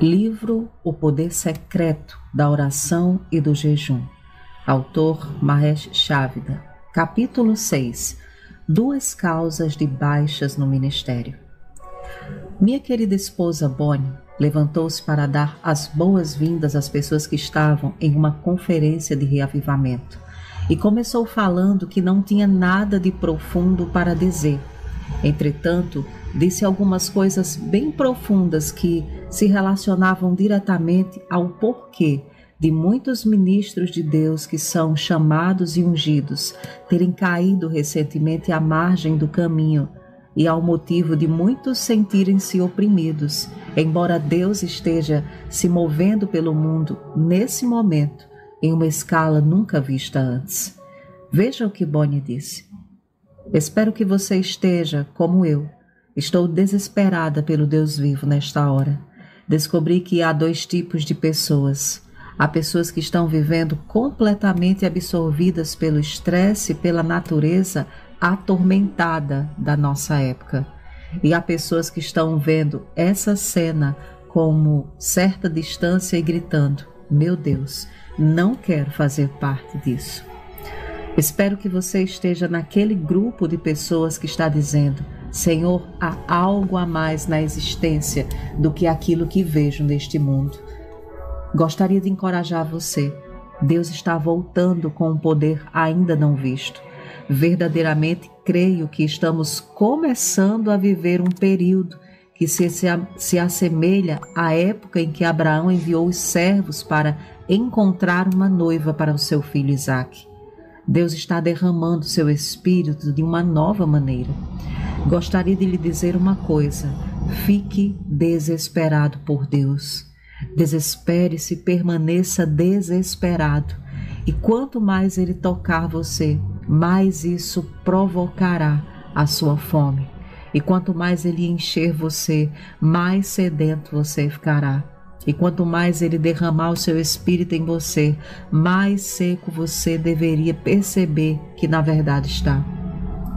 Livro O Poder Secreto da Oração e do Jejum. Autor Mahesh Chavida. Capítulo 6. Duas causas de baixas no ministério. Minha querida esposa Bonnie levantou-se para dar as boas-vindas às pessoas que estavam em uma conferência de reavivamento e começou falando que não tinha nada de profundo para dizer. Entretanto, disse algumas coisas bem profundas que se relacionavam diretamente ao porquê de muitos ministros de Deus que são chamados e ungidos terem caído recentemente à margem do caminho e ao motivo de muitos sentirem-se oprimidos, embora Deus esteja se movendo pelo mundo nesse momento em uma escala nunca vista antes. Veja o que Bonnie disse. Espero que você esteja, como eu, estou desesperada pelo Deus vivo nesta hora. Descobri que há dois tipos de pessoas. Há pessoas que estão vivendo completamente absorvidas pelo estresse pela natureza atormentada da nossa época. E há pessoas que estão vendo essa cena como certa distância e gritando: Meu Deus, não quero fazer parte disso. Espero que você esteja naquele grupo de pessoas que está dizendo: Senhor, há algo a mais na existência do que aquilo que vejo neste mundo. Gostaria de encorajar você. Deus está voltando com um poder ainda não visto. Verdadeiramente creio que estamos começando a viver um período que se, se, se assemelha à época em que Abraão enviou os servos para encontrar uma noiva para o seu filho Isaque. Deus está derramando seu espírito de uma nova maneira. Gostaria de lhe dizer uma coisa: fique desesperado por Deus. Desespere-se, permaneça desesperado. E quanto mais ele tocar você, mais isso provocará a sua fome. E quanto mais ele encher você, mais sedento você ficará. E quanto mais ele derramar o seu espírito em você, mais seco você deveria perceber que na verdade está.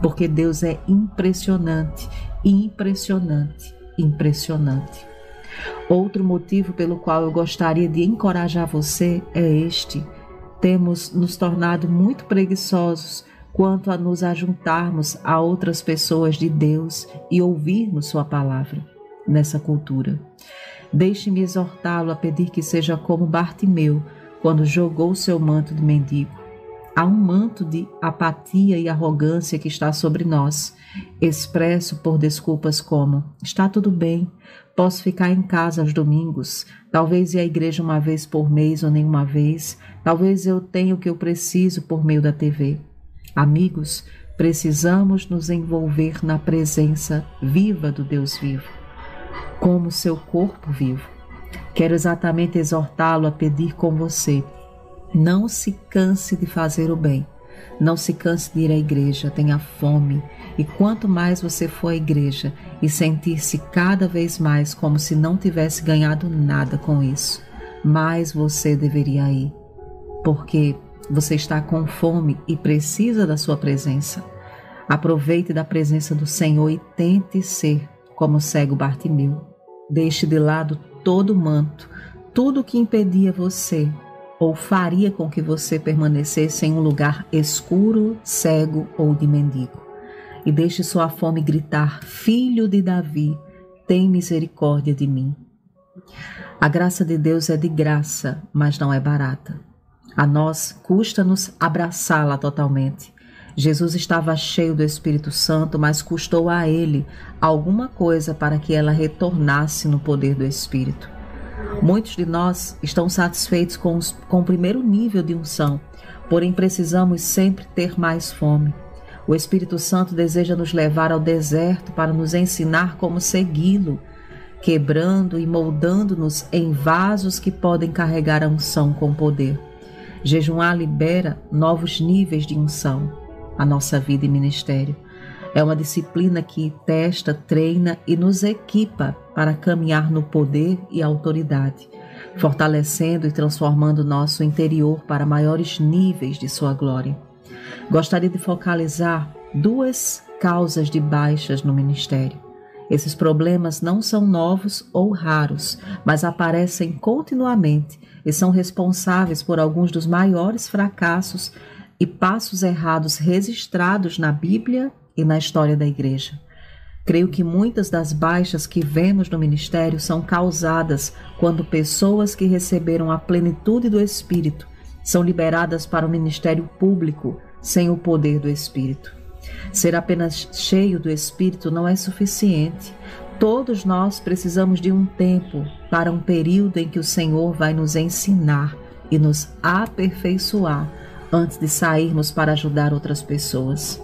Porque Deus é impressionante, impressionante, impressionante. Outro motivo pelo qual eu gostaria de encorajar você é este: temos nos tornado muito preguiçosos quanto a nos ajuntarmos a outras pessoas de Deus e ouvirmos Sua palavra nessa cultura. Deixe-me exortá-lo a pedir que seja como Bartimeu, quando jogou seu manto de mendigo. Há um manto de apatia e arrogância que está sobre nós, expresso por desculpas como: está tudo bem, posso ficar em casa aos domingos, talvez ir à igreja uma vez por mês ou nenhuma vez, talvez eu tenha o que eu preciso por meio da TV. Amigos, precisamos nos envolver na presença viva do Deus vivo como seu corpo vivo. Quero exatamente exortá-lo a pedir com você. Não se canse de fazer o bem. Não se canse de ir à igreja, tenha fome. E quanto mais você for à igreja e sentir-se cada vez mais como se não tivesse ganhado nada com isso, mais você deveria ir. Porque você está com fome e precisa da sua presença. Aproveite da presença do Senhor e tente ser como o cego Bartimeu. Deixe de lado todo manto, tudo que impedia você ou faria com que você permanecesse em um lugar escuro, cego ou de mendigo. E deixe sua fome gritar: Filho de Davi, tem misericórdia de mim. A graça de Deus é de graça, mas não é barata. A nós custa-nos abraçá-la totalmente. Jesus estava cheio do Espírito Santo, mas custou a ele alguma coisa para que ela retornasse no poder do Espírito. Muitos de nós estão satisfeitos com, os, com o primeiro nível de unção, porém precisamos sempre ter mais fome. O Espírito Santo deseja nos levar ao deserto para nos ensinar como segui-lo, quebrando e moldando-nos em vasos que podem carregar a unção com poder. Jejuar libera novos níveis de unção a nossa vida e ministério. É uma disciplina que testa, treina e nos equipa para caminhar no poder e autoridade, fortalecendo e transformando nosso interior para maiores níveis de sua glória. Gostaria de focalizar duas causas de baixas no ministério. Esses problemas não são novos ou raros, mas aparecem continuamente e são responsáveis por alguns dos maiores fracassos e passos errados registrados na Bíblia e na história da Igreja. Creio que muitas das baixas que vemos no ministério são causadas quando pessoas que receberam a plenitude do Espírito são liberadas para o ministério público sem o poder do Espírito. Ser apenas cheio do Espírito não é suficiente. Todos nós precisamos de um tempo para um período em que o Senhor vai nos ensinar e nos aperfeiçoar antes de sairmos para ajudar outras pessoas.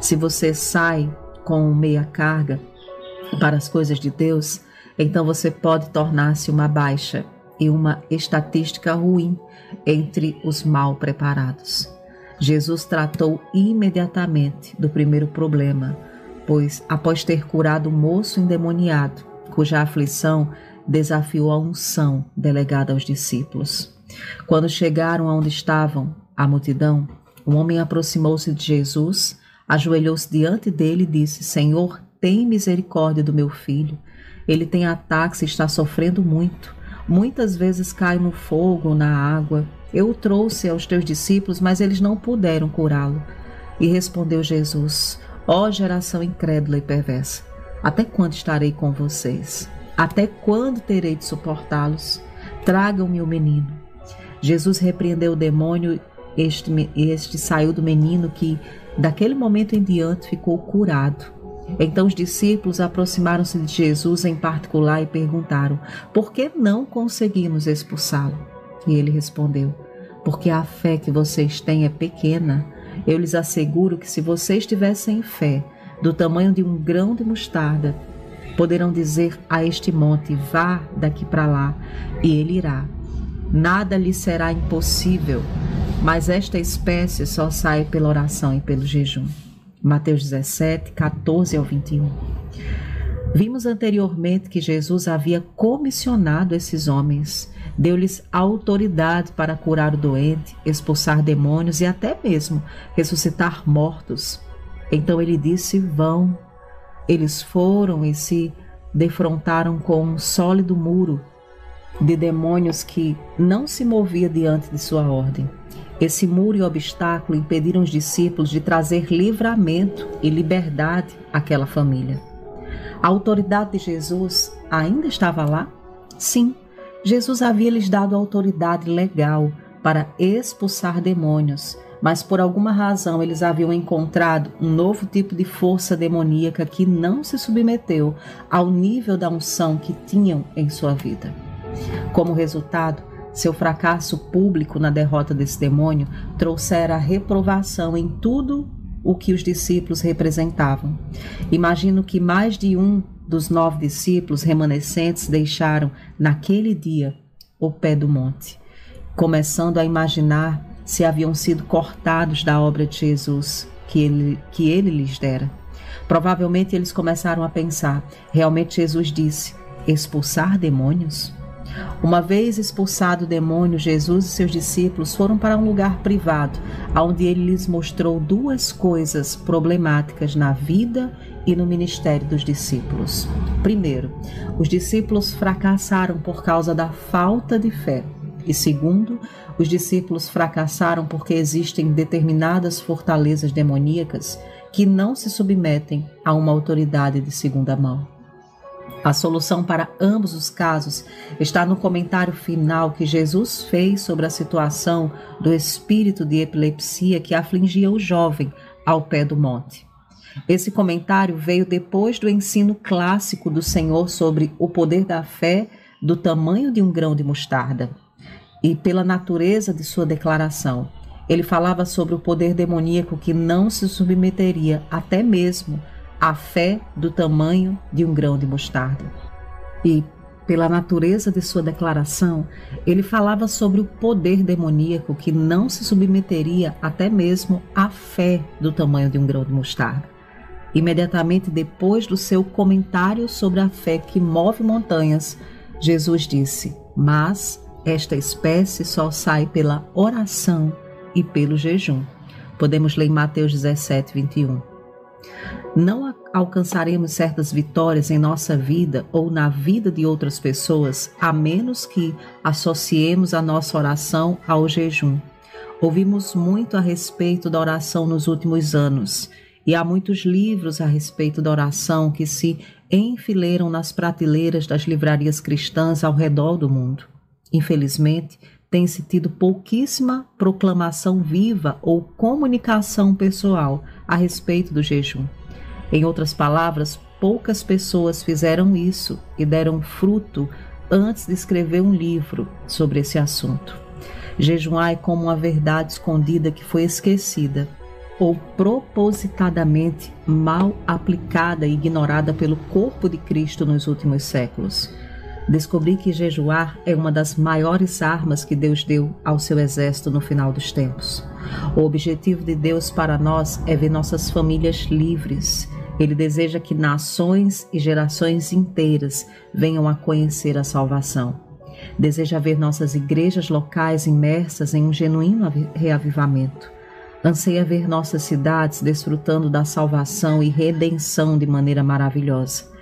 Se você sai com meia carga para as coisas de Deus, então você pode tornar-se uma baixa e uma estatística ruim entre os mal preparados. Jesus tratou imediatamente do primeiro problema, pois, após ter curado o moço endemoniado, cuja aflição desafiou a unção delegada aos discípulos. Quando chegaram aonde estavam a multidão, o homem aproximou-se de Jesus ajoelhou-se diante dele e disse: Senhor, tem misericórdia do meu filho. Ele tem ataques e está sofrendo muito. Muitas vezes cai no fogo, na água. Eu o trouxe aos teus discípulos, mas eles não puderam curá-lo. E respondeu Jesus: Ó geração incrédula e perversa, até quando estarei com vocês? Até quando terei de suportá-los? Tragam-me o menino. Jesus repreendeu o demônio, este, este saiu do menino que Daquele momento em diante ficou curado. Então os discípulos aproximaram-se de Jesus em particular e perguntaram: Por que não conseguimos expulsá-lo? E ele respondeu: Porque a fé que vocês têm é pequena. Eu lhes asseguro que se vocês tivessem fé do tamanho de um grão de mostarda, poderão dizer a este monte: Vá daqui para lá, e ele irá. Nada lhe será impossível mas esta espécie só sai pela oração e pelo jejum. Mateus 17, 14 ao 21. Vimos anteriormente que Jesus havia comissionado esses homens, deu-lhes autoridade para curar o doente, expulsar demônios e até mesmo ressuscitar mortos. Então ele disse: Vão. Eles foram e se defrontaram com um sólido muro de demônios que não se movia diante de sua ordem. Esse muro e obstáculo impediram os discípulos de trazer livramento e liberdade àquela família. A autoridade de Jesus ainda estava lá? Sim, Jesus havia lhes dado autoridade legal para expulsar demônios, mas por alguma razão eles haviam encontrado um novo tipo de força demoníaca que não se submeteu ao nível da unção que tinham em sua vida. Como resultado, seu fracasso público na derrota desse demônio trouxera reprovação em tudo o que os discípulos representavam. Imagino que mais de um dos nove discípulos remanescentes deixaram, naquele dia, o pé do monte, começando a imaginar se haviam sido cortados da obra de Jesus que ele, que ele lhes dera. Provavelmente eles começaram a pensar: realmente Jesus disse expulsar demônios? Uma vez expulsado o demônio, Jesus e seus discípulos foram para um lugar privado, onde ele lhes mostrou duas coisas problemáticas na vida e no ministério dos discípulos. Primeiro, os discípulos fracassaram por causa da falta de fé. E segundo, os discípulos fracassaram porque existem determinadas fortalezas demoníacas que não se submetem a uma autoridade de segunda mão. A solução para ambos os casos está no comentário final que Jesus fez sobre a situação do espírito de epilepsia que afligia o jovem ao pé do monte. Esse comentário veio depois do ensino clássico do Senhor sobre o poder da fé do tamanho de um grão de mostarda e pela natureza de sua declaração. Ele falava sobre o poder demoníaco que não se submeteria até mesmo a fé do tamanho de um grão de mostarda. E, pela natureza de sua declaração, ele falava sobre o poder demoníaco que não se submeteria até mesmo à fé do tamanho de um grão de mostarda. Imediatamente depois do seu comentário sobre a fé que move montanhas, Jesus disse: Mas esta espécie só sai pela oração e pelo jejum. Podemos ler em Mateus 17, 21. Não, alcançaremos certas vitórias em nossa vida ou na vida de outras pessoas a menos que associemos a nossa oração ao jejum. Ouvimos muito a respeito da oração nos últimos anos e há muitos livros a respeito da oração que se enfileiram nas prateleiras das livrarias cristãs ao redor do mundo. Infelizmente, tem-se tido pouquíssima proclamação viva ou comunicação pessoal a respeito do jejum. Em outras palavras, poucas pessoas fizeram isso e deram fruto antes de escrever um livro sobre esse assunto. Jejuar é como uma verdade escondida que foi esquecida ou propositadamente mal aplicada e ignorada pelo corpo de Cristo nos últimos séculos. Descobri que jejuar é uma das maiores armas que Deus deu ao seu exército no final dos tempos. O objetivo de Deus para nós é ver nossas famílias livres. Ele deseja que nações e gerações inteiras venham a conhecer a salvação. Deseja ver nossas igrejas locais imersas em um genuíno reavivamento. Anseia ver nossas cidades desfrutando da salvação e redenção de maneira maravilhosa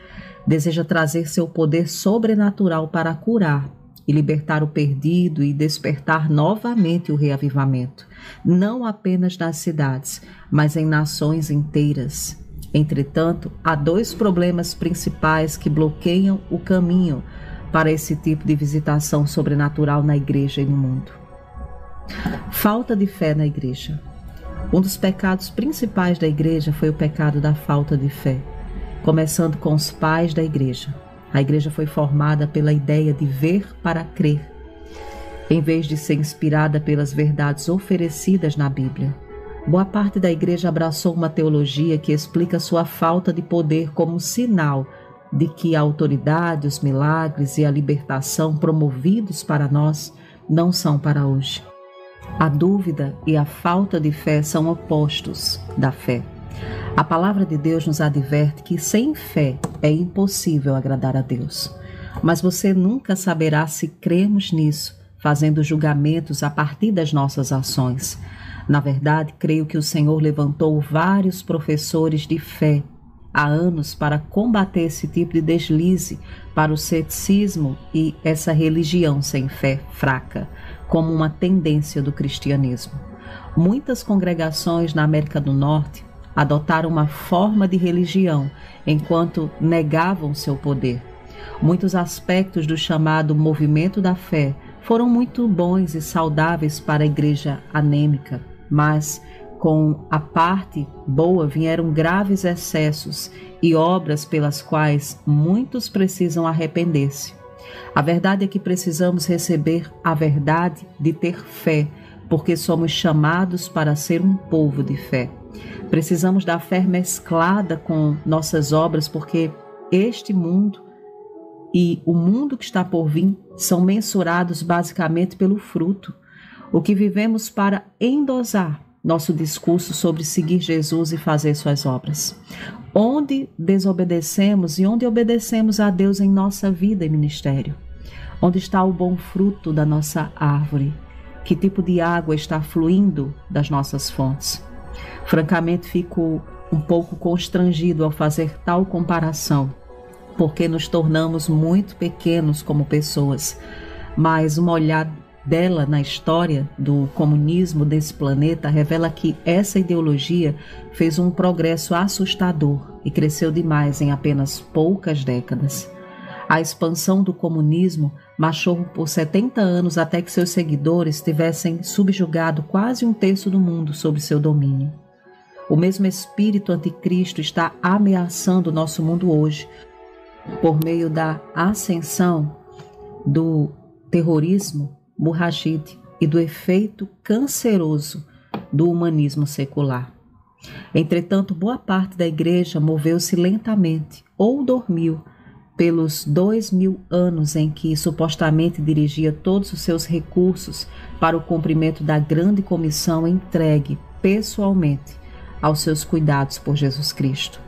deseja trazer seu poder sobrenatural para curar e libertar o perdido e despertar novamente o reavivamento, não apenas nas cidades, mas em nações inteiras. Entretanto, há dois problemas principais que bloqueiam o caminho para esse tipo de visitação sobrenatural na igreja e no mundo. Falta de fé na igreja. Um dos pecados principais da igreja foi o pecado da falta de fé começando com os pais da igreja. A igreja foi formada pela ideia de ver para crer, em vez de ser inspirada pelas verdades oferecidas na Bíblia. Boa parte da igreja abraçou uma teologia que explica sua falta de poder como sinal de que a autoridade, os milagres e a libertação promovidos para nós não são para hoje. A dúvida e a falta de fé são opostos da fé. A palavra de Deus nos adverte que sem fé é impossível agradar a Deus. Mas você nunca saberá se cremos nisso, fazendo julgamentos a partir das nossas ações. Na verdade, creio que o Senhor levantou vários professores de fé há anos para combater esse tipo de deslize para o ceticismo e essa religião sem fé fraca, como uma tendência do cristianismo. Muitas congregações na América do Norte adotaram uma forma de religião enquanto negavam seu poder. Muitos aspectos do chamado movimento da fé foram muito bons e saudáveis para a igreja anêmica, mas com a parte boa vieram graves excessos e obras pelas quais muitos precisam arrepender-se. A verdade é que precisamos receber a verdade de ter fé, porque somos chamados para ser um povo de fé. Precisamos da fé mesclada com nossas obras, porque este mundo e o mundo que está por vir são mensurados basicamente pelo fruto. O que vivemos para endosar nosso discurso sobre seguir Jesus e fazer suas obras. Onde desobedecemos e onde obedecemos a Deus em nossa vida e ministério? Onde está o bom fruto da nossa árvore? Que tipo de água está fluindo das nossas fontes? Francamente, fico um pouco constrangido ao fazer tal comparação, porque nos tornamos muito pequenos como pessoas. Mas uma olhada dela na história do comunismo desse planeta revela que essa ideologia fez um progresso assustador e cresceu demais em apenas poucas décadas. A expansão do comunismo marchou por 70 anos até que seus seguidores tivessem subjugado quase um terço do mundo sob seu domínio. O mesmo espírito anticristo está ameaçando o nosso mundo hoje por meio da ascensão do terrorismo murragide e do efeito canceroso do humanismo secular. Entretanto, boa parte da igreja moveu-se lentamente ou dormiu pelos dois mil anos em que supostamente dirigia todos os seus recursos para o cumprimento da grande comissão entregue pessoalmente aos seus cuidados por Jesus Cristo.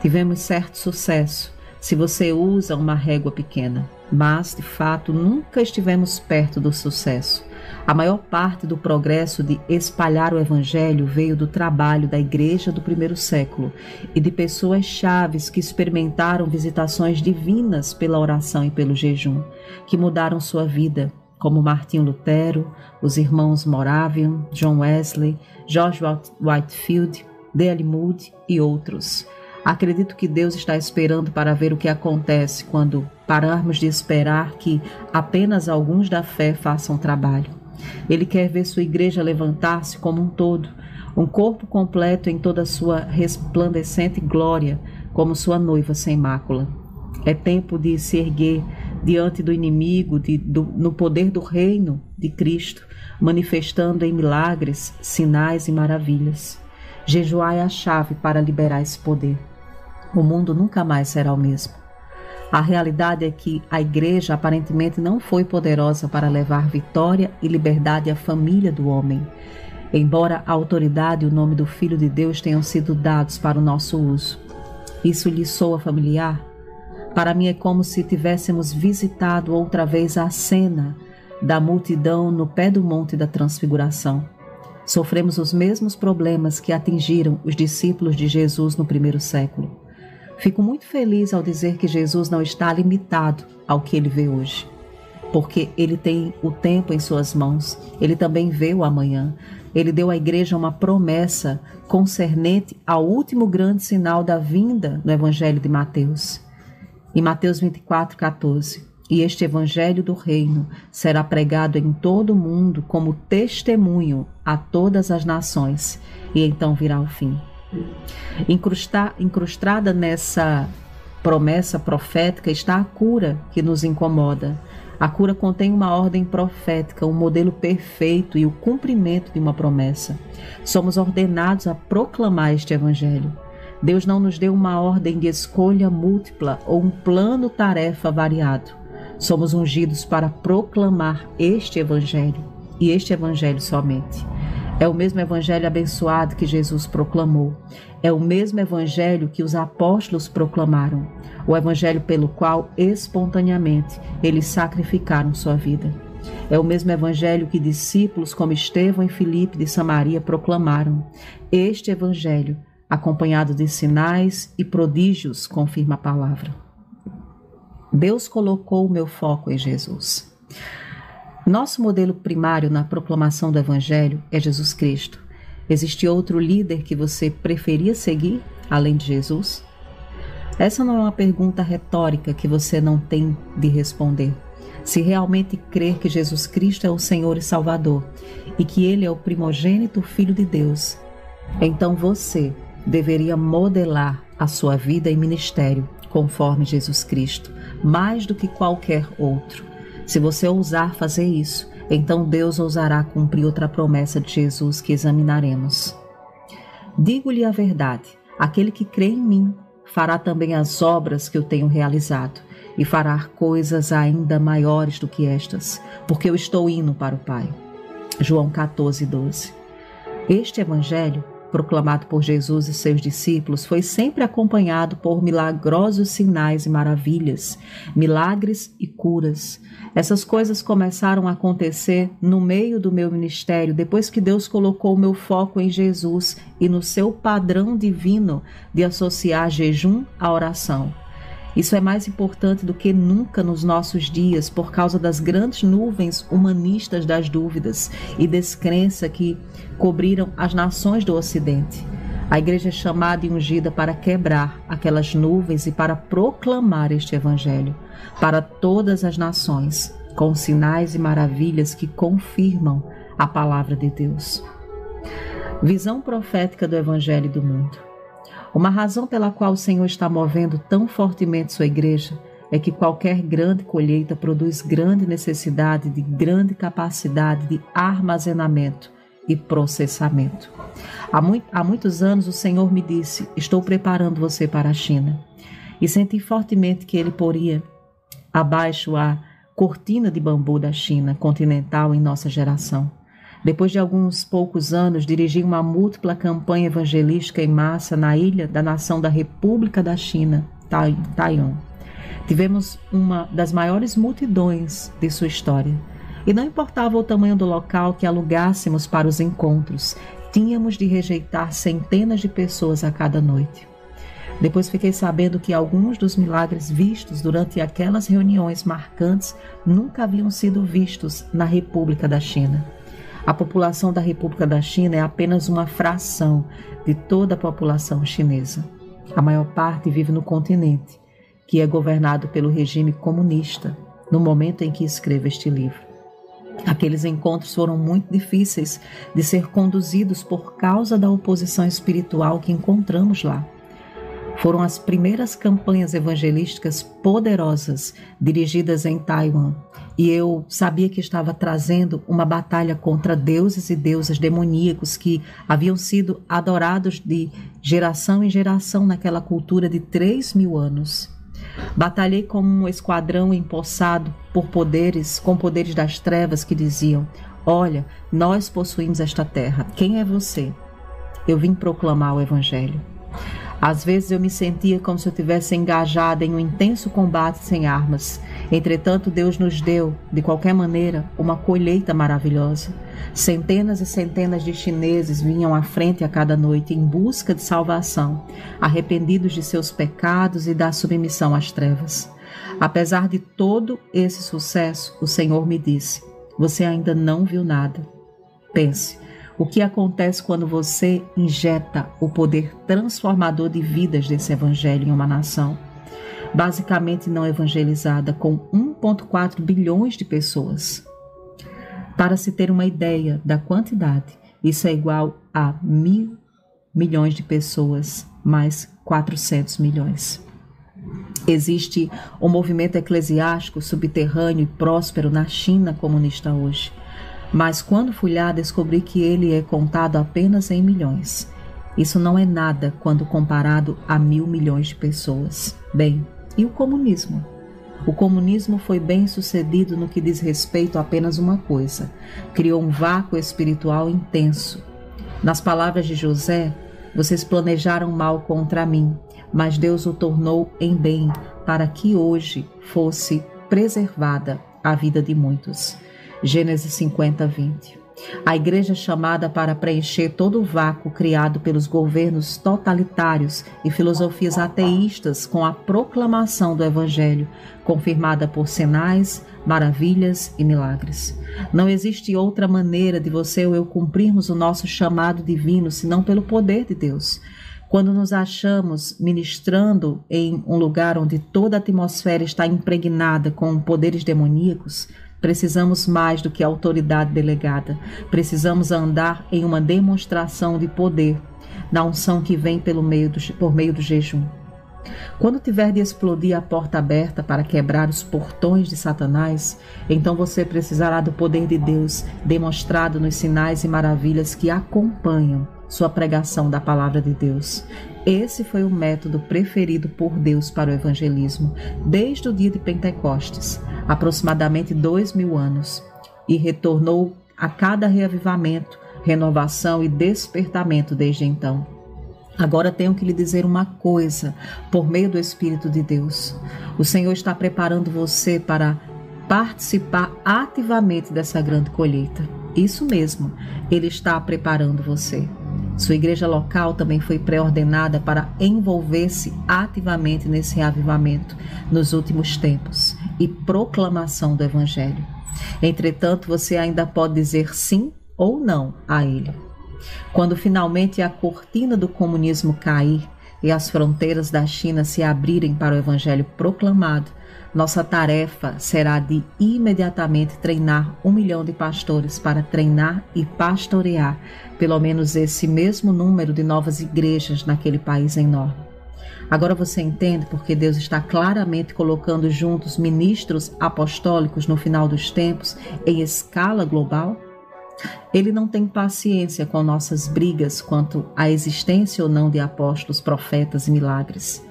Tivemos certo sucesso se você usa uma régua pequena, mas de fato nunca estivemos perto do sucesso, A maior parte do progresso de espalhar o Evangelho veio do trabalho da igreja do primeiro século e de pessoas chaves que experimentaram visitações divinas pela oração e pelo jejum, que mudaram sua vida, como Martinho Lutero, os irmãos Moravian, John Wesley, George Whitefield, D.L. Moody e outros. Acredito que Deus está esperando para ver o que acontece quando pararmos de esperar que apenas alguns da fé façam trabalho. Ele quer ver sua igreja levantar-se como um todo, um corpo completo em toda sua resplandecente glória, como sua noiva sem mácula. É tempo de se erguer diante do inimigo, de, do, no poder do reino de Cristo, manifestando em milagres, sinais e maravilhas. Jejuar é a chave para liberar esse poder o mundo nunca mais será o mesmo. A realidade é que a igreja aparentemente não foi poderosa para levar vitória e liberdade à família do homem, embora a autoridade e o nome do Filho de Deus tenham sido dados para o nosso uso. Isso lhe soa familiar? Para mim é como se tivéssemos visitado outra vez a cena da multidão no pé do Monte da Transfiguração. Sofremos os mesmos problemas que atingiram os discípulos de Jesus no primeiro século. Fico muito feliz ao dizer que Jesus não está limitado ao que ele vê hoje, porque ele tem o tempo em suas mãos, ele também vê o amanhã. Ele deu à igreja uma promessa concernente ao último grande sinal da vinda no Evangelho de Mateus. Em Mateus 24, 14. E este Evangelho do Reino será pregado em todo o mundo como testemunho a todas as nações, e então virá o fim. Incrustar, incrustada nessa promessa profética está a cura que nos incomoda. A cura contém uma ordem profética, um modelo perfeito e o cumprimento de uma promessa. Somos ordenados a proclamar este evangelho. Deus não nos deu uma ordem de escolha múltipla ou um plano-tarefa variado. Somos ungidos para proclamar este evangelho e este evangelho somente. É o mesmo evangelho abençoado que Jesus proclamou. É o mesmo evangelho que os apóstolos proclamaram. O evangelho pelo qual, espontaneamente, eles sacrificaram sua vida. É o mesmo evangelho que discípulos como Estevão e Filipe de Samaria proclamaram. Este evangelho, acompanhado de sinais e prodígios, confirma a palavra. Deus colocou o meu foco em Jesus. Nosso modelo primário na proclamação do Evangelho é Jesus Cristo. Existe outro líder que você preferia seguir além de Jesus? Essa não é uma pergunta retórica que você não tem de responder. Se realmente crer que Jesus Cristo é o Senhor e Salvador e que Ele é o primogênito Filho de Deus, então você deveria modelar a sua vida e ministério conforme Jesus Cristo, mais do que qualquer outro. Se você ousar fazer isso, então Deus ousará cumprir outra promessa de Jesus que examinaremos. Digo-lhe a verdade: aquele que crê em mim fará também as obras que eu tenho realizado, e fará coisas ainda maiores do que estas, porque eu estou indo para o Pai. João 14, 12. Este evangelho proclamado por Jesus e seus discípulos foi sempre acompanhado por milagrosos sinais e maravilhas, milagres e curas. Essas coisas começaram a acontecer no meio do meu ministério, depois que Deus colocou o meu foco em Jesus e no seu padrão divino de associar jejum à oração. Isso é mais importante do que nunca nos nossos dias por causa das grandes nuvens humanistas das dúvidas e descrença que cobriram as nações do Ocidente. A igreja é chamada e ungida para quebrar aquelas nuvens e para proclamar este evangelho para todas as nações, com sinais e maravilhas que confirmam a palavra de Deus. Visão profética do evangelho do mundo. Uma razão pela qual o Senhor está movendo tão fortemente sua igreja é que qualquer grande colheita produz grande necessidade de grande capacidade de armazenamento e processamento. Há, há muitos anos o Senhor me disse: Estou preparando você para a China. E senti fortemente que ele poria abaixo a cortina de bambu da China continental em nossa geração. Depois de alguns poucos anos, dirigi uma múltipla campanha evangelística em massa na ilha da nação da República da China, Taiwan. Tivemos uma das maiores multidões de sua história. E não importava o tamanho do local que alugássemos para os encontros, tínhamos de rejeitar centenas de pessoas a cada noite. Depois fiquei sabendo que alguns dos milagres vistos durante aquelas reuniões marcantes nunca haviam sido vistos na República da China. A população da República da China é apenas uma fração de toda a população chinesa. A maior parte vive no continente, que é governado pelo regime comunista, no momento em que escrevo este livro. Aqueles encontros foram muito difíceis de ser conduzidos por causa da oposição espiritual que encontramos lá. Foram as primeiras campanhas evangelísticas poderosas dirigidas em Taiwan, e eu sabia que estava trazendo uma batalha contra deuses e deusas demoníacos que haviam sido adorados de geração em geração naquela cultura de três mil anos. Batalhei como um esquadrão empossado por poderes, com poderes das trevas que diziam: Olha, nós possuímos esta terra. Quem é você? Eu vim proclamar o Evangelho. Às vezes eu me sentia como se eu tivesse engajada em um intenso combate sem armas. Entretanto, Deus nos deu, de qualquer maneira, uma colheita maravilhosa. Centenas e centenas de chineses vinham à frente a cada noite em busca de salvação, arrependidos de seus pecados e da submissão às trevas. Apesar de todo esse sucesso, o Senhor me disse: Você ainda não viu nada. Pense, o que acontece quando você injeta o poder transformador de vidas desse evangelho em uma nação, basicamente não evangelizada, com 1,4 bilhões de pessoas. Para se ter uma ideia da quantidade, isso é igual a mil milhões de pessoas mais 400 milhões. Existe um movimento eclesiástico subterrâneo e próspero na China comunista hoje mas quando fui lá, descobri que ele é contado apenas em milhões. Isso não é nada quando comparado a mil milhões de pessoas. Bem, e o comunismo? O comunismo foi bem sucedido no que diz respeito a apenas uma coisa: criou um vácuo espiritual intenso. Nas palavras de José, vocês planejaram mal contra mim, mas Deus o tornou em bem, para que hoje fosse preservada a vida de muitos. Gênesis 50, 20. A igreja é chamada para preencher todo o vácuo criado pelos governos totalitários e filosofias ateístas com a proclamação do Evangelho, confirmada por sinais, maravilhas e milagres. Não existe outra maneira de você ou eu cumprirmos o nosso chamado divino senão pelo poder de Deus. Quando nos achamos ministrando em um lugar onde toda a atmosfera está impregnada com poderes demoníacos, Precisamos mais do que autoridade delegada. Precisamos andar em uma demonstração de poder, na unção que vem pelo meio do, por meio do jejum. Quando tiver de explodir a porta aberta para quebrar os portões de Satanás, então você precisará do poder de Deus demonstrado nos sinais e maravilhas que acompanham sua pregação da palavra de Deus. Esse foi o método preferido por Deus para o evangelismo desde o dia de Pentecostes, aproximadamente dois mil anos, e retornou a cada reavivamento, renovação e despertamento desde então. Agora tenho que lhe dizer uma coisa, por meio do Espírito de Deus. O Senhor está preparando você para participar ativamente dessa grande colheita. Isso mesmo, Ele está preparando você. Sua igreja local também foi pré-ordenada para envolver-se ativamente nesse reavivamento nos últimos tempos e proclamação do Evangelho. Entretanto, você ainda pode dizer sim ou não a ele. Quando finalmente a cortina do comunismo cair e as fronteiras da China se abrirem para o Evangelho proclamado, nossa tarefa será de imediatamente treinar um milhão de pastores para treinar e pastorear pelo menos esse mesmo número de novas igrejas naquele país enorme. Agora você entende porque Deus está claramente colocando juntos ministros apostólicos no final dos tempos em escala global? Ele não tem paciência com nossas brigas quanto à existência ou não de apóstolos, profetas e milagres.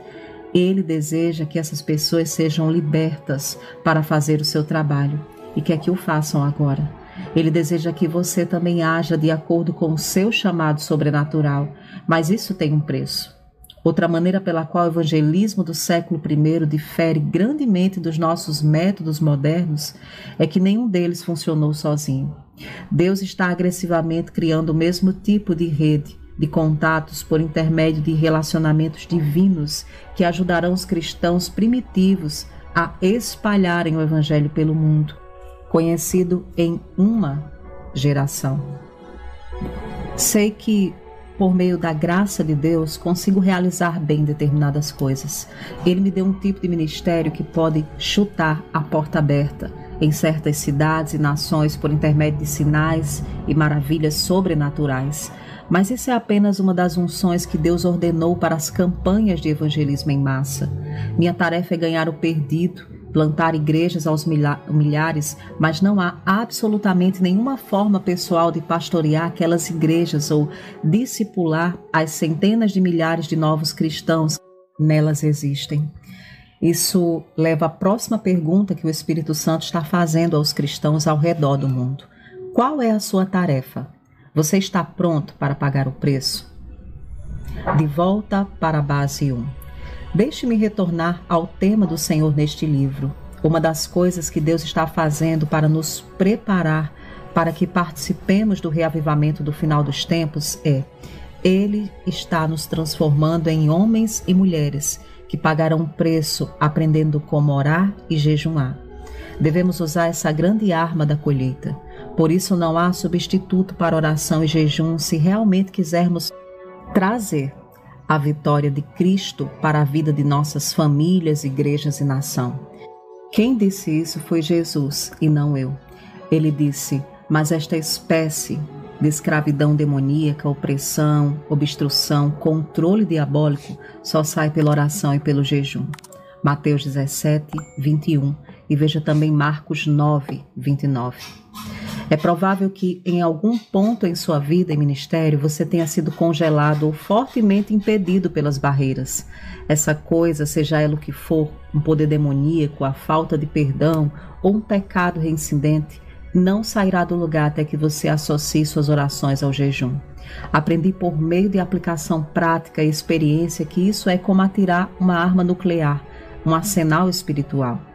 Ele deseja que essas pessoas sejam libertas para fazer o seu trabalho e quer que o façam agora. Ele deseja que você também haja de acordo com o seu chamado sobrenatural, mas isso tem um preço. Outra maneira pela qual o evangelismo do século I difere grandemente dos nossos métodos modernos é que nenhum deles funcionou sozinho. Deus está agressivamente criando o mesmo tipo de rede de contatos por intermédio de relacionamentos divinos que ajudarão os cristãos primitivos a espalharem o evangelho pelo mundo, conhecido em uma geração. Sei que por meio da graça de Deus, consigo realizar bem determinadas coisas. Ele me deu um tipo de ministério que pode chutar a porta aberta em certas cidades e nações por intermédio de sinais e maravilhas sobrenaturais. Mas isso é apenas uma das unções que Deus ordenou para as campanhas de evangelismo em massa. Minha tarefa é ganhar o perdido, plantar igrejas aos milhares, mas não há absolutamente nenhuma forma pessoal de pastorear aquelas igrejas ou discipular as centenas de milhares de novos cristãos nelas existem. Isso leva à próxima pergunta que o Espírito Santo está fazendo aos cristãos ao redor do mundo. Qual é a sua tarefa? Você está pronto para pagar o preço? De volta para a base 1. Deixe-me retornar ao tema do Senhor neste livro. Uma das coisas que Deus está fazendo para nos preparar para que participemos do reavivamento do final dos tempos é: Ele está nos transformando em homens e mulheres que pagarão preço aprendendo como orar e jejuar. Devemos usar essa grande arma da colheita. Por isso, não há substituto para oração e jejum se realmente quisermos trazer a vitória de Cristo para a vida de nossas famílias, igrejas e nação. Quem disse isso foi Jesus e não eu. Ele disse: Mas esta espécie de escravidão demoníaca, opressão, obstrução, controle diabólico só sai pela oração e pelo jejum. Mateus 17, 21 e veja também Marcos 9, 29. É provável que em algum ponto em sua vida e ministério você tenha sido congelado ou fortemente impedido pelas barreiras. Essa coisa, seja ela o que for, um poder demoníaco, a falta de perdão ou um pecado reincidente, não sairá do lugar até que você associe suas orações ao jejum. Aprendi por meio de aplicação prática e experiência que isso é como atirar uma arma nuclear, um arsenal espiritual.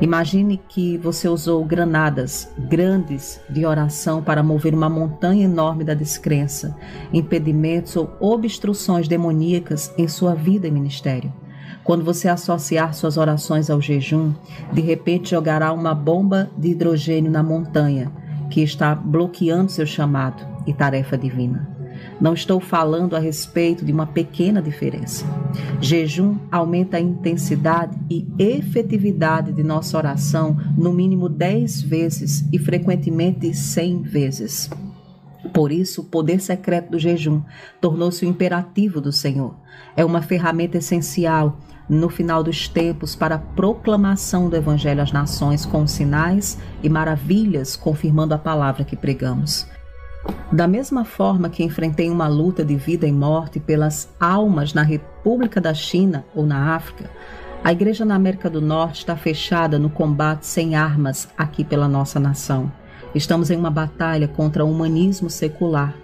Imagine que você usou granadas grandes de oração para mover uma montanha enorme da descrença, impedimentos ou obstruções demoníacas em sua vida e ministério. Quando você associar suas orações ao jejum, de repente jogará uma bomba de hidrogênio na montanha que está bloqueando seu chamado e tarefa divina. Não estou falando a respeito de uma pequena diferença. Jejum aumenta a intensidade e efetividade de nossa oração no mínimo 10 vezes e frequentemente 100 vezes. Por isso, o poder secreto do jejum tornou-se o imperativo do Senhor. É uma ferramenta essencial no final dos tempos para a proclamação do Evangelho às nações com sinais e maravilhas confirmando a palavra que pregamos. Da mesma forma que enfrentei uma luta de vida e morte pelas almas na República da China ou na África, a igreja na América do Norte está fechada no combate sem armas aqui pela nossa nação. Estamos em uma batalha contra o humanismo secular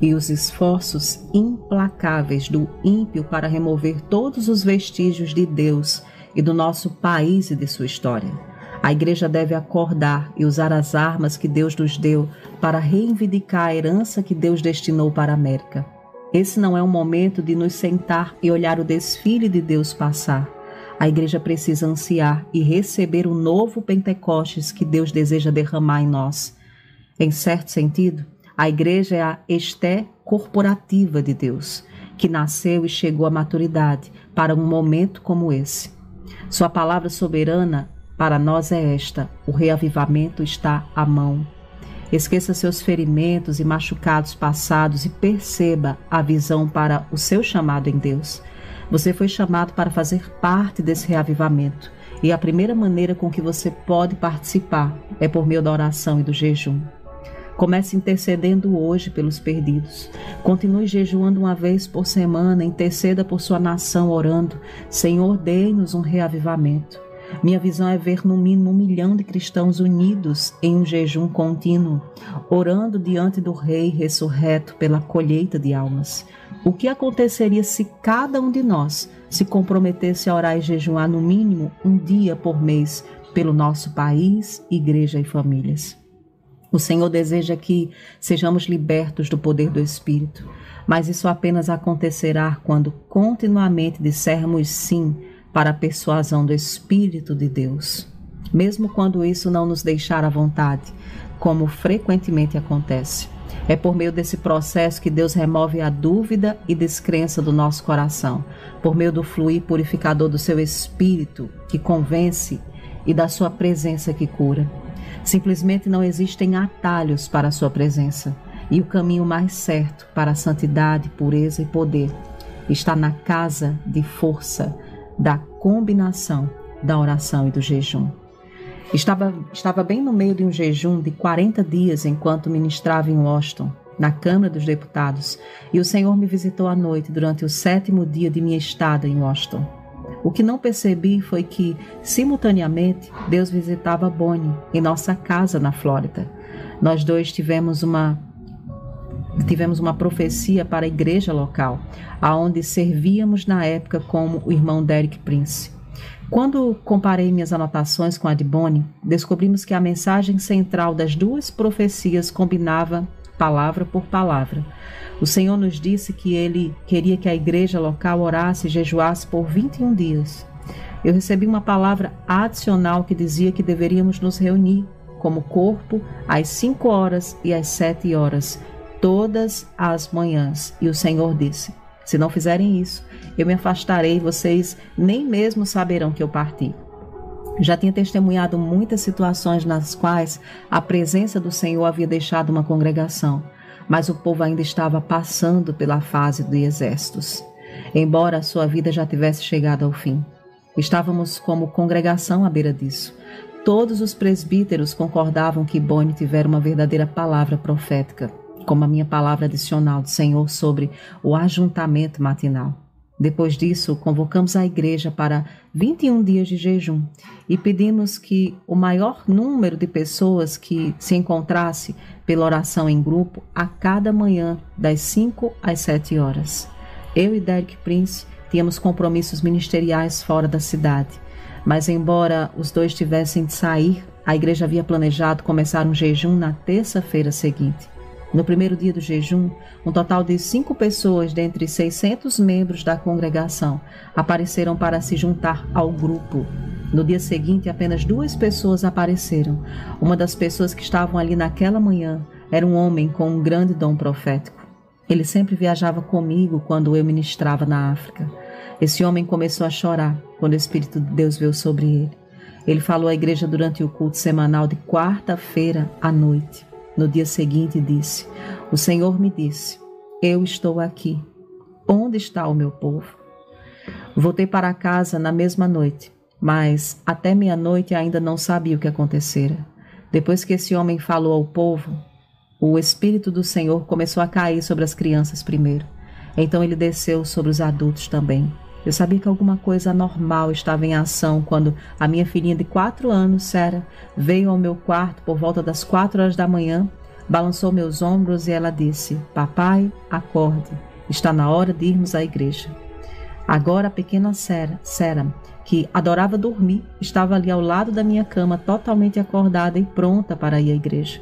e os esforços implacáveis do ímpio para remover todos os vestígios de Deus e do nosso país e de sua história. A igreja deve acordar e usar as armas que Deus nos deu para reivindicar a herança que Deus destinou para a América. Esse não é um momento de nos sentar e olhar o desfile de Deus passar. A igreja precisa ansiar e receber o novo Pentecostes que Deus deseja derramar em nós. Em certo sentido, a igreja é a esté corporativa de Deus, que nasceu e chegou à maturidade para um momento como esse. Sua palavra soberana para nós é esta: o reavivamento está à mão. Esqueça seus ferimentos e machucados passados e perceba a visão para o seu chamado em Deus. Você foi chamado para fazer parte desse reavivamento. E a primeira maneira com que você pode participar é por meio da oração e do jejum. Comece intercedendo hoje pelos perdidos. Continue jejuando uma vez por semana, interceda por sua nação orando. Senhor, dê-nos um reavivamento. Minha visão é ver no mínimo um milhão de cristãos unidos em um jejum contínuo, orando diante do Rei ressurreto pela colheita de almas. O que aconteceria se cada um de nós se comprometesse a orar e jejuar no mínimo um dia por mês pelo nosso país, igreja e famílias? O Senhor deseja que sejamos libertos do poder do Espírito, mas isso apenas acontecerá quando continuamente dissermos sim para a persuasão do Espírito de Deus, mesmo quando isso não nos deixar à vontade, como frequentemente acontece. É por meio desse processo que Deus remove a dúvida e descrença do nosso coração, por meio do fluir purificador do seu espírito, que convence, e da sua presença que cura. Simplesmente não existem atalhos para a sua presença, e o caminho mais certo para a santidade, pureza e poder está na casa de força da combinação da oração e do jejum. Estava, estava bem no meio de um jejum de 40 dias enquanto ministrava em Washington, na Câmara dos Deputados, e o Senhor me visitou à noite durante o sétimo dia de minha estada em Washington. O que não percebi foi que, simultaneamente, Deus visitava Bonnie em nossa casa na Flórida. Nós dois tivemos uma tivemos uma profecia para a igreja local, aonde servíamos na época como o irmão Derek Prince. Quando comparei minhas anotações com a de Bonnie, descobrimos que a mensagem central das duas profecias combinava palavra por palavra. O Senhor nos disse que ele queria que a igreja local orasse e jejuasse por 21 dias. Eu recebi uma palavra adicional que dizia que deveríamos nos reunir como corpo às 5 horas e às 7 horas todas as manhãs. E o Senhor disse: Se não fizerem isso, eu me afastarei, vocês nem mesmo saberão que eu parti. Já tinha testemunhado muitas situações nas quais a presença do Senhor havia deixado uma congregação, mas o povo ainda estava passando pela fase de exércitos. Embora a sua vida já tivesse chegado ao fim, estávamos como congregação à beira disso. Todos os presbíteros concordavam que Bonnie tivera uma verdadeira palavra profética como a minha palavra adicional do Senhor sobre o ajuntamento matinal. Depois disso, convocamos a igreja para 21 dias de jejum e pedimos que o maior número de pessoas que se encontrasse pela oração em grupo a cada manhã, das 5 às 7 horas. Eu e Derek Prince tínhamos compromissos ministeriais fora da cidade, mas embora os dois tivessem de sair, a igreja havia planejado começar um jejum na terça-feira seguinte. No primeiro dia do jejum, um total de cinco pessoas dentre 600 membros da congregação apareceram para se juntar ao grupo. No dia seguinte, apenas duas pessoas apareceram. Uma das pessoas que estavam ali naquela manhã era um homem com um grande dom profético. Ele sempre viajava comigo quando eu ministrava na África. Esse homem começou a chorar quando o Espírito de Deus veio sobre ele. Ele falou à igreja durante o culto semanal de quarta-feira à noite. No dia seguinte disse: O Senhor me disse: Eu estou aqui. Onde está o meu povo? Voltei para casa na mesma noite, mas até meia-noite ainda não sabia o que acontecera. Depois que esse homem falou ao povo, o Espírito do Senhor começou a cair sobre as crianças primeiro. Então ele desceu sobre os adultos também. Eu sabia que alguma coisa anormal estava em ação quando a minha filhinha de quatro anos, Sara, veio ao meu quarto por volta das quatro horas da manhã, balançou meus ombros e ela disse: Papai, acorde, está na hora de irmos à igreja. Agora a pequena Sara, Sara, que adorava dormir, estava ali ao lado da minha cama, totalmente acordada e pronta para ir à igreja.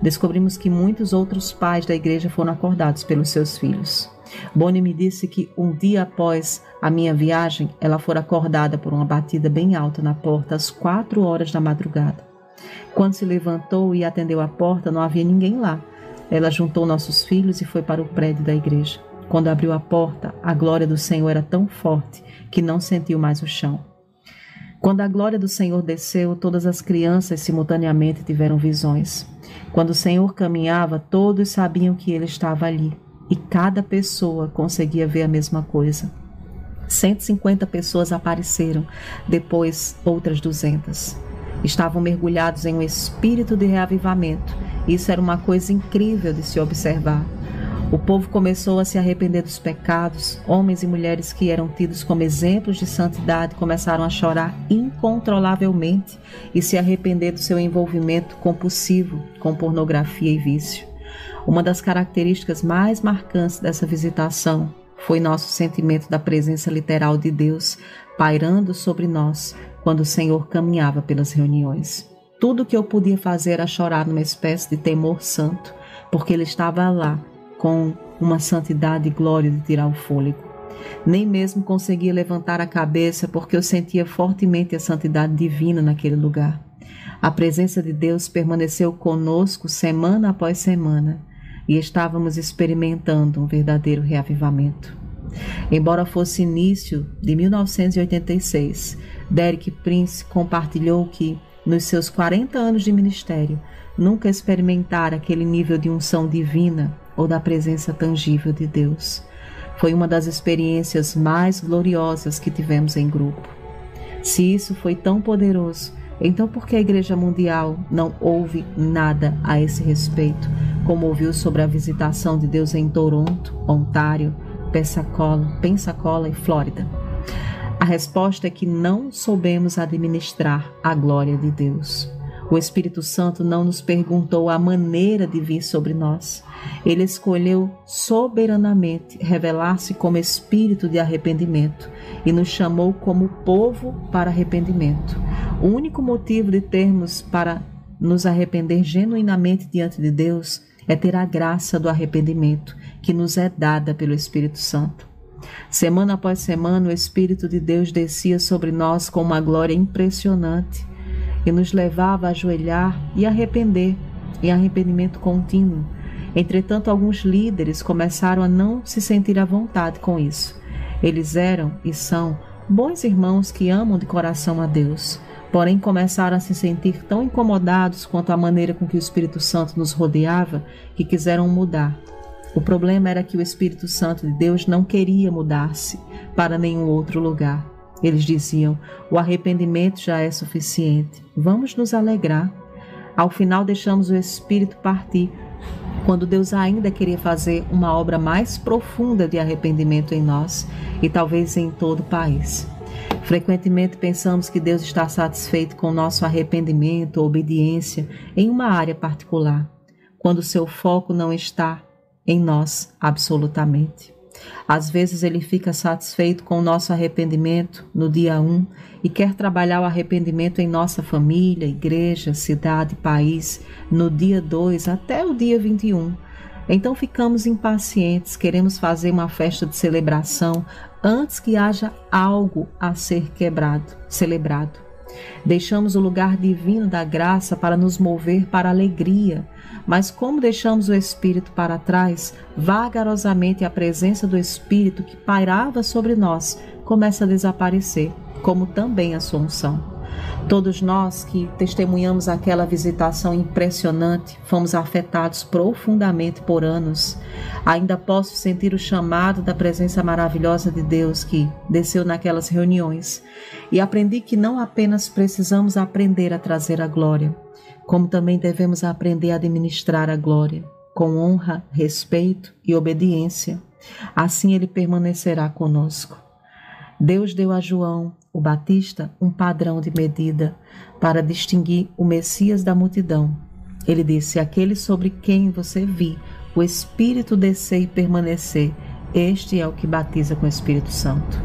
Descobrimos que muitos outros pais da igreja foram acordados pelos seus filhos. Bonnie me disse que um dia após a minha viagem, ela fora acordada por uma batida bem alta na porta às quatro horas da madrugada. Quando se levantou e atendeu a porta, não havia ninguém lá. Ela juntou nossos filhos e foi para o prédio da igreja. Quando abriu a porta, a glória do Senhor era tão forte que não sentiu mais o chão. Quando a glória do Senhor desceu, todas as crianças simultaneamente tiveram visões. Quando o Senhor caminhava, todos sabiam que ele estava ali e cada pessoa conseguia ver a mesma coisa. 150 pessoas apareceram, depois outras 200. Estavam mergulhados em um espírito de reavivamento. Isso era uma coisa incrível de se observar. O povo começou a se arrepender dos pecados. Homens e mulheres que eram tidos como exemplos de santidade começaram a chorar incontrolavelmente e se arrepender do seu envolvimento compulsivo com pornografia e vício. Uma das características mais marcantes dessa visitação foi nosso sentimento da presença literal de Deus pairando sobre nós quando o Senhor caminhava pelas reuniões. Tudo o que eu podia fazer era chorar numa espécie de temor santo, porque Ele estava lá com uma santidade e glória de tirar o fôlego. Nem mesmo conseguia levantar a cabeça porque eu sentia fortemente a santidade divina naquele lugar. A presença de Deus permaneceu conosco semana após semana e estávamos experimentando um verdadeiro reavivamento. Embora fosse início de 1986, Derek Prince compartilhou que, nos seus 40 anos de ministério, nunca experimentara aquele nível de unção divina ou da presença tangível de Deus. Foi uma das experiências mais gloriosas que tivemos em grupo. Se isso foi tão poderoso, então por que a Igreja Mundial não ouve nada a esse respeito, como ouviu sobre a visitação de Deus em Toronto, Ontário, Pensacola, Pensacola e Flórida? A resposta é que não soubemos administrar a glória de Deus. O Espírito Santo não nos perguntou a maneira de vir sobre nós. Ele escolheu soberanamente revelar-se como espírito de arrependimento e nos chamou como povo para arrependimento. O único motivo de termos para nos arrepender genuinamente diante de Deus é ter a graça do arrependimento que nos é dada pelo Espírito Santo. Semana após semana, o Espírito de Deus descia sobre nós com uma glória impressionante e nos levava a ajoelhar e arrepender, em arrependimento contínuo. Entretanto, alguns líderes começaram a não se sentir à vontade com isso. Eles eram e são bons irmãos que amam de coração a Deus, porém começaram a se sentir tão incomodados quanto a maneira com que o Espírito Santo nos rodeava que quiseram mudar. O problema era que o Espírito Santo de Deus não queria mudar-se para nenhum outro lugar. Eles diziam: o arrependimento já é suficiente, vamos nos alegrar. Ao final, deixamos o Espírito partir, quando Deus ainda queria fazer uma obra mais profunda de arrependimento em nós e talvez em todo o país. Frequentemente pensamos que Deus está satisfeito com nosso arrependimento ou obediência em uma área particular, quando seu foco não está em nós absolutamente. Às vezes ele fica satisfeito com o nosso arrependimento no dia 1 e quer trabalhar o arrependimento em nossa família, igreja, cidade, país no dia 2 até o dia 21. Então ficamos impacientes, queremos fazer uma festa de celebração antes que haja algo a ser quebrado, celebrado. Deixamos o lugar divino da graça para nos mover para a alegria, mas como deixamos o Espírito para trás, vagarosamente a presença do Espírito que pairava sobre nós começa a desaparecer, como também a sua unção. Todos nós que testemunhamos aquela visitação impressionante fomos afetados profundamente por anos. Ainda posso sentir o chamado da presença maravilhosa de Deus que desceu naquelas reuniões e aprendi que não apenas precisamos aprender a trazer a glória, como também devemos aprender a administrar a glória com honra, respeito e obediência. Assim ele permanecerá conosco. Deus deu a João o Batista um padrão de medida para distinguir o Messias da multidão. Ele disse: Aquele sobre quem você vi o Espírito descer e permanecer, este é o que batiza com o Espírito Santo.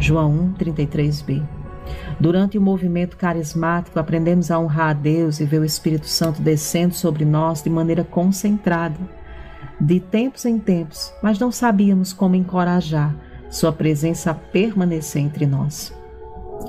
João 1, 33b. Durante o movimento carismático, aprendemos a honrar a Deus e ver o Espírito Santo descendo sobre nós de maneira concentrada, de tempos em tempos, mas não sabíamos como encorajar sua presença permanecer entre nós.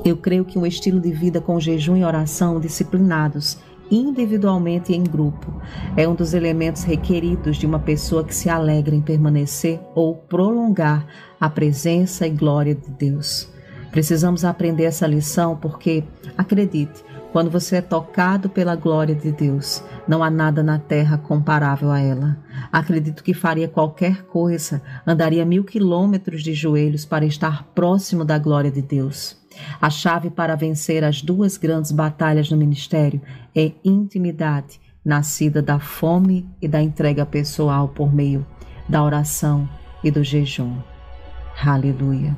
Eu creio que um estilo de vida com jejum e oração disciplinados, individualmente e em grupo, é um dos elementos requeridos de uma pessoa que se alegra em permanecer ou prolongar a presença e glória de Deus. Precisamos aprender essa lição porque, acredite, quando você é tocado pela glória de Deus, não há nada na terra comparável a ela. Acredito que faria qualquer coisa, andaria mil quilômetros de joelhos para estar próximo da glória de Deus. A chave para vencer as duas grandes batalhas no ministério é intimidade, nascida da fome e da entrega pessoal por meio da oração e do jejum. Aleluia.